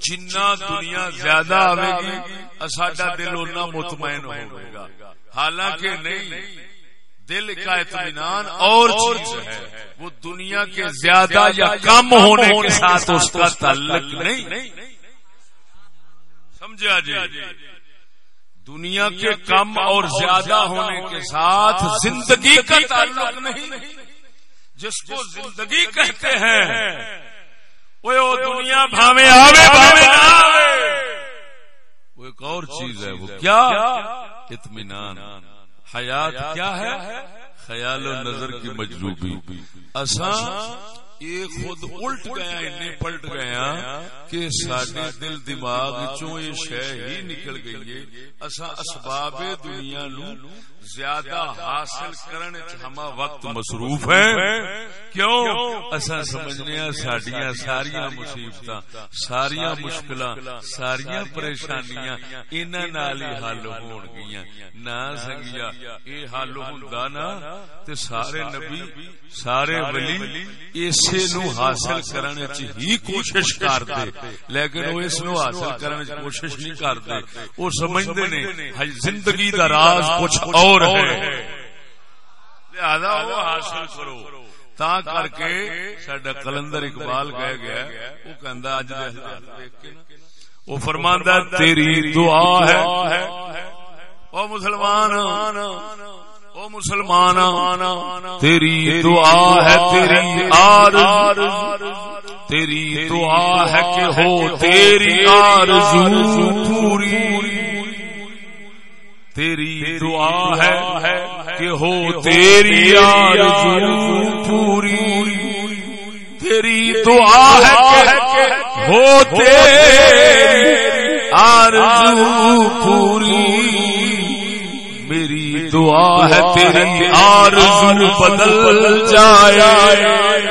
[SPEAKER 2] جنہ دنیا زیادہ آئے گی ساڈا دل اتنا مطمئن ہوئے گا۔ حالانکہ نہیں دل کا اطمینان اور چیز ہے۔ وہ دنیا کے زیادہ یا کم ہونے کے ساتھ اس کا تعلق نہیں۔ سمجھا جی؟ دنیا کے کم اور زیادہ ہونے کے ساتھ زندگی کا تعلق نہیں۔ جس کو زندگی کہتے ہیں۔ وہ دنیا بھاوے آوے بھاوے نہ آوے۔ وہ ایک اور چیز ہے۔ وہ کیا؟ اطمینان۔ حیات کیا ہے؟ خیال و نظر کی مجلوبی۔ اساں یہ خود الٹ گیا انہیں پلٹ گیا کہ سارے دل دماغ چوں یہ شہ ہی نکل گئی ہے۔ اساں اسباب دنیا نو زیادہ حاصل کرنے ہما وقت مصروف ہے؟ کیوں؟ اساں سمجھنے ہیں ساڈیاں ساریاں مصیبتاں ساریاں مشکلاں ساریاں پریشانیاں انہاں نال ہی حل ہون گیاں۔ نہ سنگیا اے حل ہوندا نا تے سارے نبی سارے ولی اسے نو حاصل کرنے چ ہی کوشش کردے۔ لیکن وہ اس نو حاصل کرنے کوشش نہیں کردے۔ وہ سمجھدے نے زندگی دا راز کچھ اور ہے۔ لہذا وہ حاصل کرو۔ تا کر کے سڈا کلندر اقبال کہہ گیا وہ کہندا اج وہ فرماندا تیری دعا ہے۔ او مسلمان او مسلمان۔ تیری دعا ہے تیری آرزو تیری دعا ہے کہ ہو تیری آرزو پوری۔ تیری دعا ہے کہ ہو تیری آرزو پوری۔ تیری دعا ہے کہ ہو تیری۔ آرزو پوری۔ میری دعا ہے تیری آرزو بدل جائے۔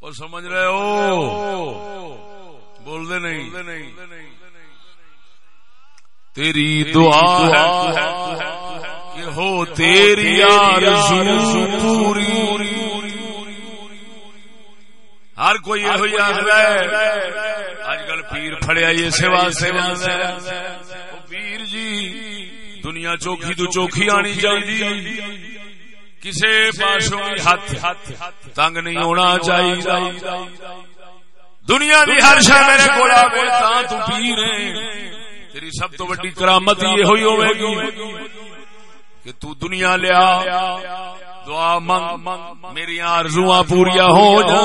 [SPEAKER 2] اور سمجھ رہے ہو؟ بول دے نہیں. تیری دعا ہے کہ ہو تیری آرزو پوری ہر کوئی یہ آخر ہے اج کل پیر فڑیا یہ سوا سے. پیر جی دنیا چوکھی تو چوکھی آنی چاہیے. کسی پاسوں ہاتھ تنگ نہیں ہونا چاہیے. دنیا دی ہر شہ میرے کو تو پیر تیری سب تو بڑی کرامت یہ ہوئی ہوئے گی کہ تو دنیا لیا دعا منگ میری آرزو پوریا ہو جا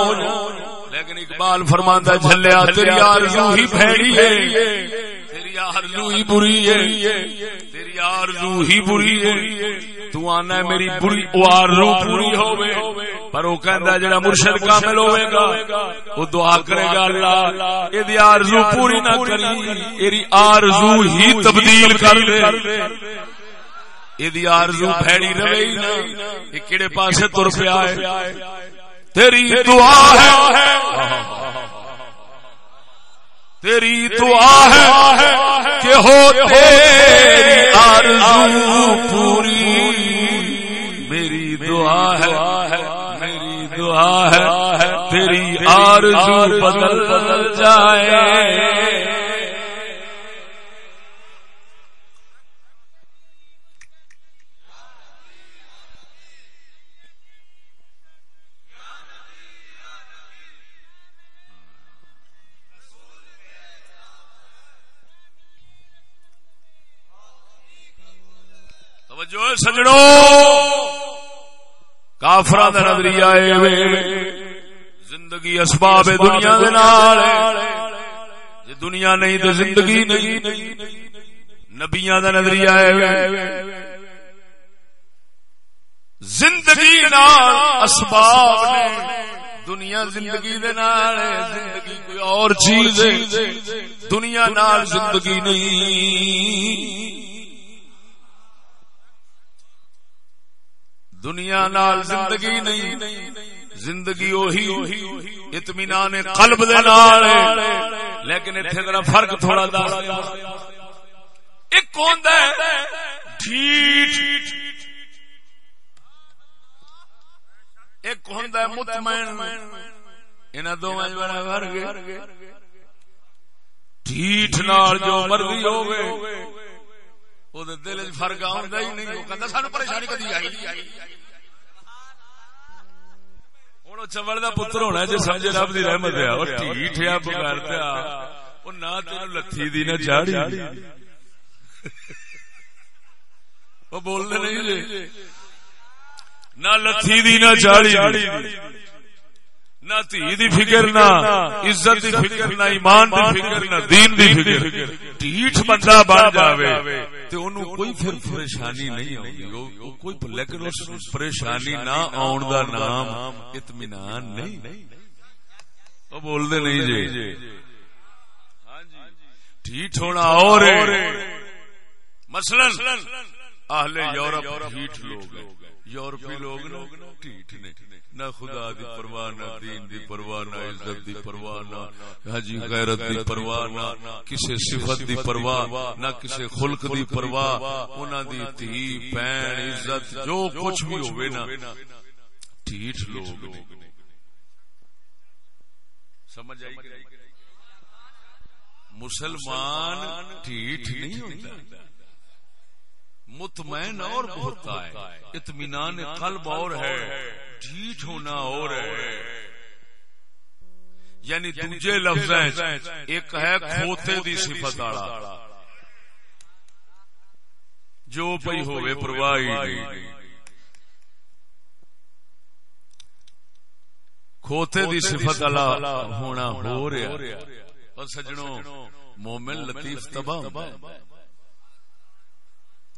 [SPEAKER 2] لیکن اقبال فرماندہ جھلیا تیری آرزو ہی پھیڑی ہے تیری آرزو ہی بری ہے۔ آرزو ہی بری ہے۔ تو آنا ہے میری بری آرزو پوری ہوئے پر وہ کہندا جڑا مرشد کامل ہوے گا وہ دعا کرے گا اللہ ایدی آرزو پوری نہ کری، ایری آرزو ہی تبدیل کر دے۔ ایدی آرزو بھیڑی رہے ہی نہ یہ کیڑے پاسے تر پیا ہے۔ تیری دعا ہے۔ تیری دعا ہے کہ ہو تیری آرزو پوری۔ میری دعا ہے میری دعا ہے تیری آرزو بدل بدل جائے۔ توجہ سجڑوں کافر نظریہ زندگی اسباب دنیا دے نال جے دنیا نہیں تو زندگی نہیں نبیاں دا نظریہ زندگی نال اسباب نے دنیا زندگی دے نال زندگی کوئی اور چیز ہے دنیا نال زندگی نہیں دنیا نال زندگی نہیں، زندگی وہی اطمینان قلب دے نال لیکن اتنے ذرا فرق تھوڑا دا ایک ہوندا ہے ٹھیٹ ایک ہوندا ہے، مطمئن۔ انہاں دوواں جی بڑا فرق ہے۔ ٹھیٹ نال جو مرضی ہوے وہ دل چ فرق آتا ہی نہیں وہ کہتا سانو پریشانی کدی آئی ہوں چمڑ کا پتر ہونا جی سمجھے رب کی رحمت ہے وہ ٹھیک ہے بغیر پیا وہ نہ تین لتھی دی نہ چاڑی وہ بولنے نہیں جی نہ لتھی دی نہ چاڑی نہ تھی دی فکر، نہ عزت دی فکر، نہ ایمان دی فکر، نہ دین دی فکر۔ ٹھیٹ بندہ بن جاوے تے انہوں کوئی پھر پریشانی نہیں ہوگی کوئی لیکن اس پریشانی نہ آن دا نام اطمینان نہیں۔ وہ بول دے نہیں جی۔, ہاں جی۔ ٹھیٹ ہونا اور مثلا اہل یورپ ٹھیٹ لوگ یورپی لوگ ٹھیٹ نے۔ نہ خدا دی پرواہ نہ دین دی پرواہ نہ عزت دی پرواہ نہ حجی غیرت دی پرواہ نہ کسی صفت دی پرواہ نہ کسی خلق دی پرواہ انہاں دی تھی بہن عزت جو کچھ بھی ہوے نا ٹھیٹ لوگ سمجھ آئی مسلمان ٹھیٹ نہیں ہوتا۔ مطمئن اور ہوتا ہے اطمینان قلب اور ہے۔ ٹھیٹ ہونا اور ہے یعنی دوجے لفظ ایک ہے کھوتے دی صفت والا جو پئی ہوئے پرواہی۔ کھوتے دی صفت والا ہونا ہو رہا۔ اور سجنوں مومن لطیف تباہ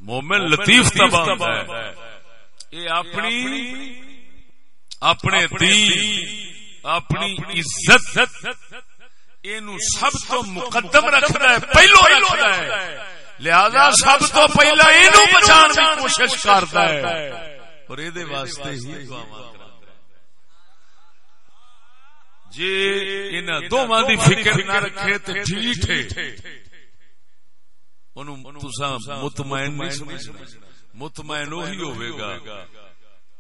[SPEAKER 2] مومن لطیف تباہ ہے یہ اپنی اپنے دین اپنی عزت اینو سب تو مقدم رکھنا ہے پہلو رکھنا ہے۔ لہذا سب تو پہلا اینو بچان کی کوشش کرتا ہے۔ اور یہ واسطے ہی جی ان دونوں دی فکر نہ رکھے تو ٹھیک ہے۔ مطمئن مطمئن وہی ہوئے گا۔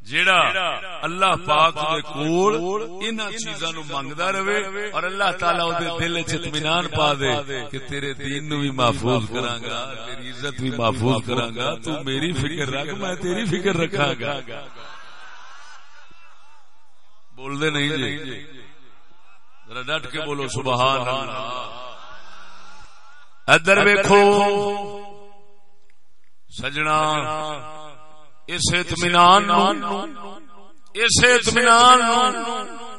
[SPEAKER 2] جیڑا اللہ پاک دے کول انہاں چیزاں نو منگدا رہے اور اللہ تعالی او دے دل وچ اطمینان پا دے کہ تیرے دین نو بھی محفوظ کراں گا تیری عزت بھی محفوظ کراں گا تو میری فکر رکھ میں تیری فکر رکھاں گا۔ بول دے نہیں جی۔ ذرا ڈٹ کے بولو سبحان اللہ۔ ادھر ویکھو سجنا۔ اس اطمینان اس اطمینان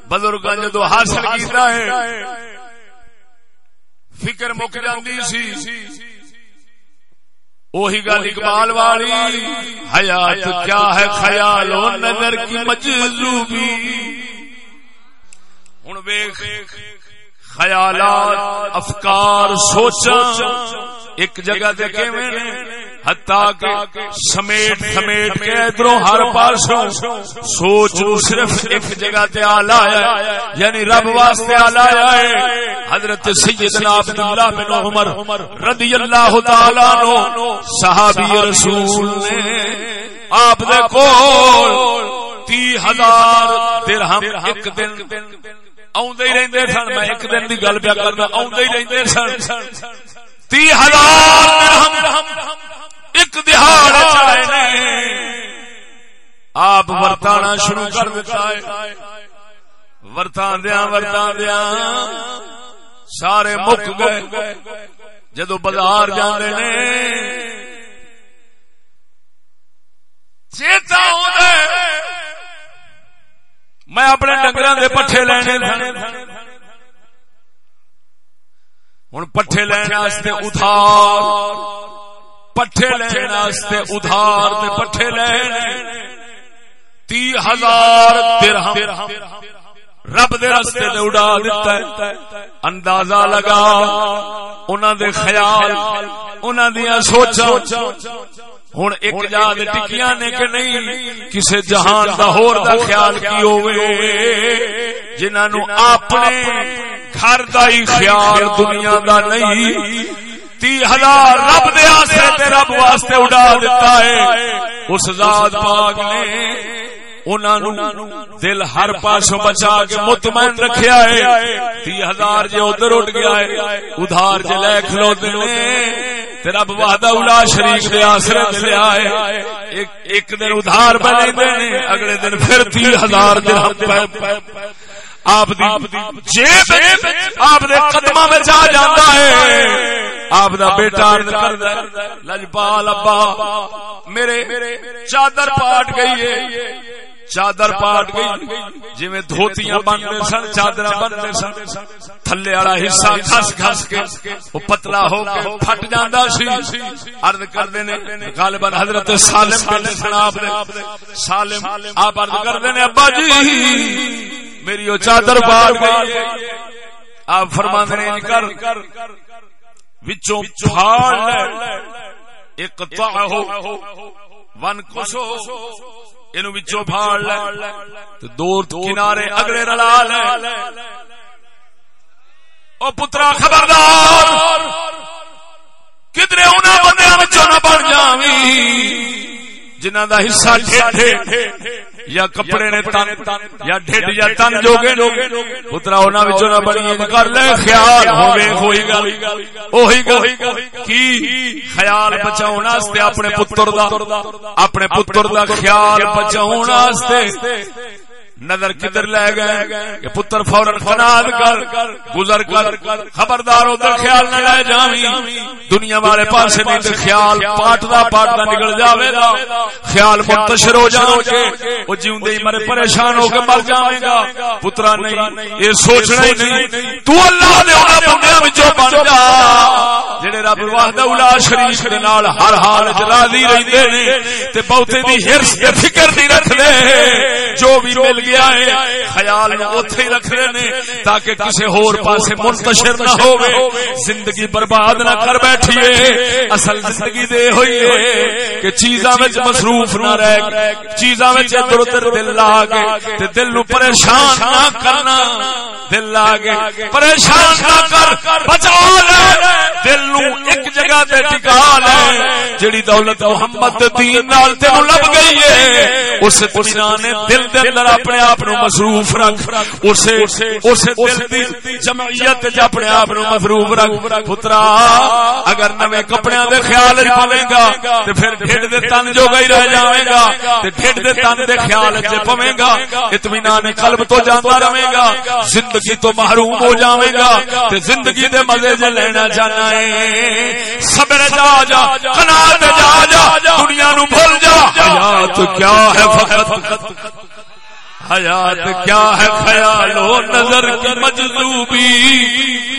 [SPEAKER 2] بزرگ جدو حاصل کیتا ہے، فکر مک جاندی سی۔ وہی گل اقبال والی، حیات کیا ہے خیال و نظر کی مجذوبی۔ ہوں ویخ خیالات، افکار سوچا ایک جگہ دے کہ سمیٹ سمیٹ کے ادھروں ہر پاسوں سوچ صرف ایک جگہ تے آلا ہے یعنی رب واسطے آلا ہے۔ حضرت سیدنا عبداللہ بن عمر رضی اللہ تعالی عنہ صحابی رسول نے آپ دے کول تی ہزار درہم ایک دن آدھے ہی رہتے سن۔ میں ایک دن کی گل پیا کرنا آدھے ہی رہتے سن۔ تی ہزار ایک دہاڑ آپ ورتانا شروع کر دیتا ہے۔ ورتان دیا ورتان دیا سارے مک گئے۔ جدو بازار جانے نے۔ چیتا میں اپنے ڈنگر کے پٹھے لینے ہوں پٹھے لینے ادھار۔ پٹھے لینے ادھار پٹھے لینے تی ہزار درہم۔ رب دے رستے تے اڑا دیتا ہے۔ اندازہ لگا۔ انہاں دے خیال انہاں دیاں سوچاں۔ ہن ایک جا دے ٹکیاں نے کہ نہیں کسے جہان دا ہور دا خیال کی ہوئے۔ جنہاں نو اپنے گھر دا ہی خیال دنیا دا نہیں۔ تی ہزار رب دے آسرے تے رب واسطے اڑا دیتا ہے۔ اس ذات پاک نے دل ہر پاسوں بچا کے مطمئن رکھیا ہے۔ تی ہزار جے ادھر اٹھ گیا ہے، ادھار جے لے کھلو دل رب وحدہ اولا شریف دے آسرے دے آئے ایک دن ادھار بنے دینے اگلے دن پھر تی ہزار درہم آپ دی جیب آپ قدم میں آ جاتا ہے۔ آپ دا بیٹا لجپال ابا میرے چادر پاٹ گئی ہے۔ چادر پاٹ گئی۔ جی دھوتیاں بنتے سن چادر بنتے سن۔ تھلے والا حصہ خس خس کے وہ پتلا ہو کے پھٹ جانا سی۔ ارد کرتے نے غالباً حضرت سالم سن آپ سالم آپ ارد کرتے نے ابا جی میری وہ چادر پاٹ گئی آپ فرما دے کر۔ وچوں پھاڑ ایک ہو ون کسو اینو وچوں پھاڑ لے تو دور کنارے اگلے رلا لے۔ او پترا خبردار کدھر انہاں بندیاں وچوں نہ بن جاویں جنہاں دا حصہ یا کپڑے نے تن، یا ڈھڈ، یا تن جو گے پترا انہاں وچوں نہ بنی کر لے خیال ہوے کوئی گل۔ اوہی گل، کی خیال بچاون واسطے اپنے پتر دا؟ اپنے پتر دا خیال بچاون واسطے؟ نظر کدھر لے گئے کہ پتر فورن فناد کر گزر کر خبردار ادھر خیال نہ لے جاوی دنیا والے پاس نہیں تو خیال پاٹدا پاٹدا نکل جاوے گا۔ خیال منتشر ہو جاؤ گے۔ وہ جیوندے ہی مرے پریشان ہو کے مر جاوے گا۔ پترا نہیں یہ سوچنا ہی نہیں۔ تو اللہ دے انہاں بندیاں وچوں بن جا۔ جڑے رب وحدہ الا شریف دے نال ہر حال وچ راضی رہندے نے۔ تے بہتے دی ہرس تے فکر نہیں رکھدے جو بھی مل گیا گیا ہے؟ خیال اوتھے ہی رکھ رہے نے تاکہ کسی ہور پاسے منتشر نہ ہوے زندگی برباد نہ کر بیٹھیے۔ اصل زندگی دے ہوئی ہے کہ چیزاں وچ مصروف نہ رہ۔ چیزاں وچ ادھر ادھر دل لا کے تے دل نو پریشان نہ کرنا۔ دل لا کے پریشان نہ کر۔ بچا لے دل نو ایک جگہ تے ٹکا لے جڑی دولت محمد دین نال تے لب گئی ہے۔ اس دنیا نے دل دے اندر اپنے آپ مصروف رکھ۔ اسے اسے دل دی جمعیت وچ اپنے آپ مصروف رکھ۔ پترا، اگر نوے کپڑے دے خیال وچ پویں گا، تے پھر ڈھڈ دے تن جو گئی رہ جاویں گا۔ تے ڈھڈ دے تن دے خیال وچ پویں گا۔ اطمینان قلب تو جاندا رہے گا۔ زندگی تو محروم ہو جاویں گا۔ تے زندگی دے مزے ج لینا جانا سبر صبر جا جا، قناعت جا جا، دنیا نو بھول جا۔ حیات کیا ہے فقط؟ حیات کیا ہے خیال؟ و نظر کی مجذوبی۔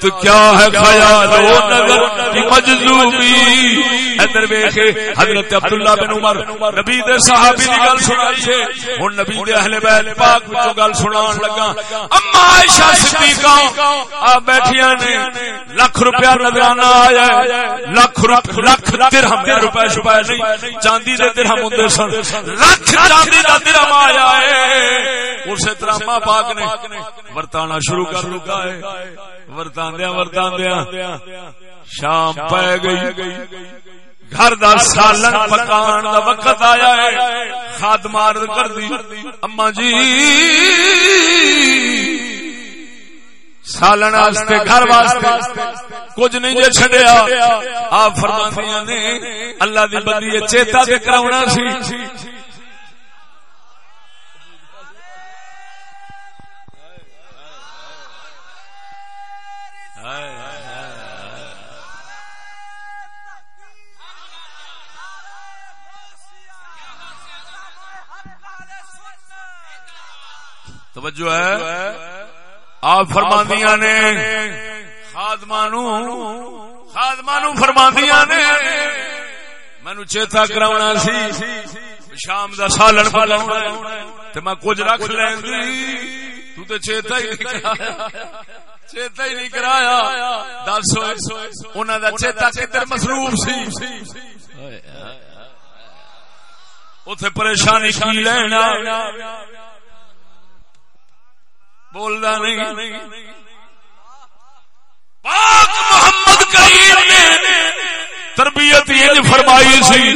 [SPEAKER 2] تو کیا ہے خیال؟ و نظر کی مجذوبی۔ ادھر ویکھے حضرت عبداللہ بن عمر، نبی دے صحابی دی گل سنائی ہے ہن نبی دے اہل بیت پاک وچوں گل سنان لگا۔ اما عائشہ صدیقہ، آ بیٹھیاں نے لاکھ روپیہ نظرانہ آیا ہے۔ لاکھ روپے لاکھ درہم، دے روپے شپے نہیں۔ چاندی دے درہم ہوندے سن۔ لاکھ چاندی دا درہم آیا ہے۔ اسی طرح ماں پاک نے ورتانا شروع کر لگا ہے۔ ورتاندیا ورتاندیا شام پی گئی گھر دا سالن پکان دا وقت آیا ہے خاد مار کر دی اما جی سالن واسطے گھر واسطے کچھ نہیں جے چھڈیا آپ فرماندیاں نے اللہ دی بندی چیتا تے کراونا سی توجہ ہے۔ آپ فرماندیاں نے۔ خادمانو خادمانو فرماندیاں نے۔ مینو چیتا کراونا سی۔ شام دا سالن پلاونا تے میں کچھ رکھ لیندی تو تے چیتا ہی نہیں کرایا۔ چیتا ہی نہیں کرایا۔ دس انہوں دا چیتا کدھر مصروف سی؟ اتے پریشانی کی لینا بولنا نہیں۔ پاک محمد کریم نے تربیت یہ فرمائی سی۔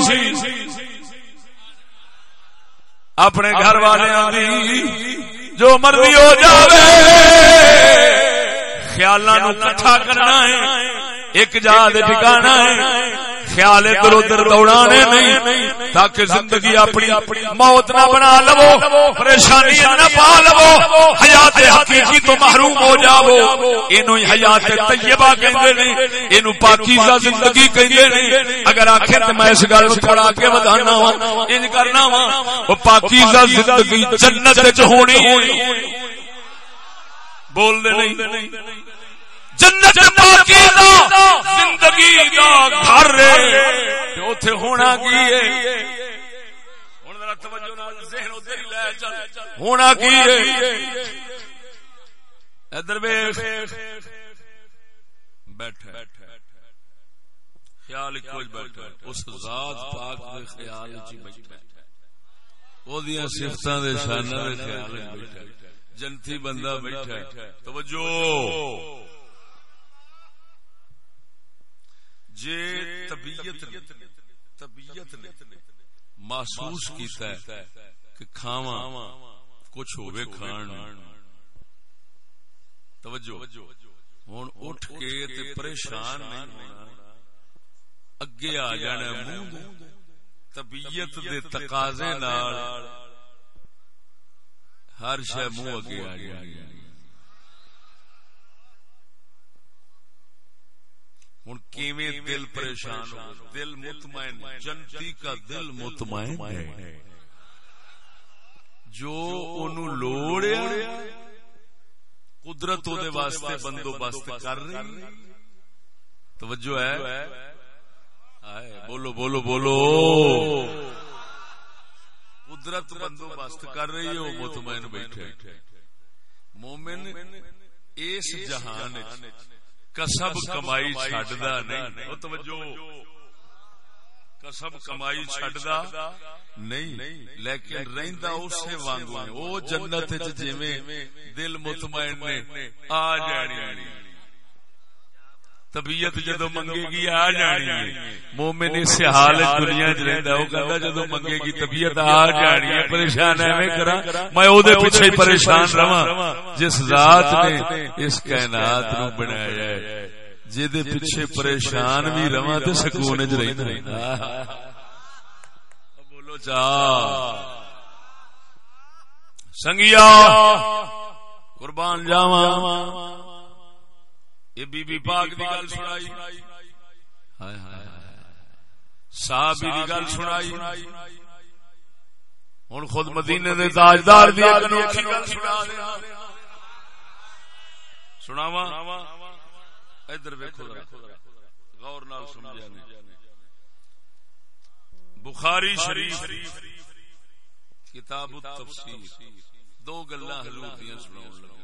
[SPEAKER 2] اپنے گھر والے جو مرضی ہو جاوے خیال کٹھا کرنا ہے، ایک جا ٹھکانا ہے۔ خیال ادھر ادھر دوڑانے نہیں، تاکہ زندگی اپنی موت نہ بنا لو، پریشانی نہ پا لو، حیات حقیقی تو محروم ہو جاؤ۔ اینو حیات طیبہ کہندے نے اینو پاکیزہ زندگی کہندے نے اگر آخر تے میں اس گل تھوڑا کے ودانا وا انج کرنا وا او پاکیزہ زندگی جنت وچ ہونی۔ بول دے نہیں۔ جنت زندگی دا گھر اوتھے ہونا کی ہے۔ ہونا کی ادھر بیٹھا خیال بیٹھا اس ذات پاک دے خیال چ بیٹھا او دیاں صفتاں دے شاناں دے خیال بیٹھا جنتی بندہ بیٹھا۔ توجہ۔ جے طبیعت نے طبیعت نے محسوس کیتا ہے کہ کھاواں کچھ ہوے کھان توجہ۔ ہن اٹھ کے تے پریشان نہیں ہونا۔ اگے آ جانا منہ طبیعت دے تقاضے نال ہر شے منہ اگے آ جانی ہوں کیویں دل پریشان ہو؟ دل مطمئن، جنتی کا دل مطمئن ہے۔ جو انہوں لوڑ قدرت دے واسطے بندوبست کر رہی۔ توجہ ہے؟ بولو بولو بولو۔ قدرت بندوبست کر رہی ہے، وہ مطمئن بیٹھے۔ مومن اس جہان کسب کمائی نہیں توجہ کسب کمائی چڈا نہیں لیکن رہندا اسے وانگو او جنت جویں دل مطمئن نے آ جانی طبیعت جدو منگے گی آ جانی ہے۔ مومن اس حال دنیا چ رہندا او کہندا جدو منگے گی طبیعت آ جانی ہے پریشان ایویں کراں۔ میں او دے پیچھے پریشان رہواں جس ذات نے اس کائنات نو بنایا ہے جے دے پیچھے پریشان بھی رہواں تے سکون وچ رہندا بولو چا۔ سنگیا قربان جاواں۔ یہ بی بی پاک دی گل سنائی۔ صحابی دی گل سنائی۔ خود مدینے دے تاجدار دی انوکھی گل سنا سناوا ادھر ویکو غور نال نہیں۔ بخاری شریف کتاب التفسیر۔ دو گلا حضور دیاں سناون لگا۔